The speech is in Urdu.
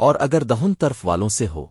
اور اگر دہن طرف والوں سے ہو۔